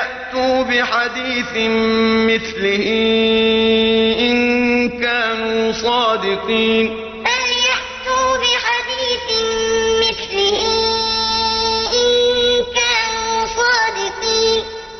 يأتوا بِحَدِيثٍ مِّثْلِهِ إِن كَانُوا صَادِقِينَ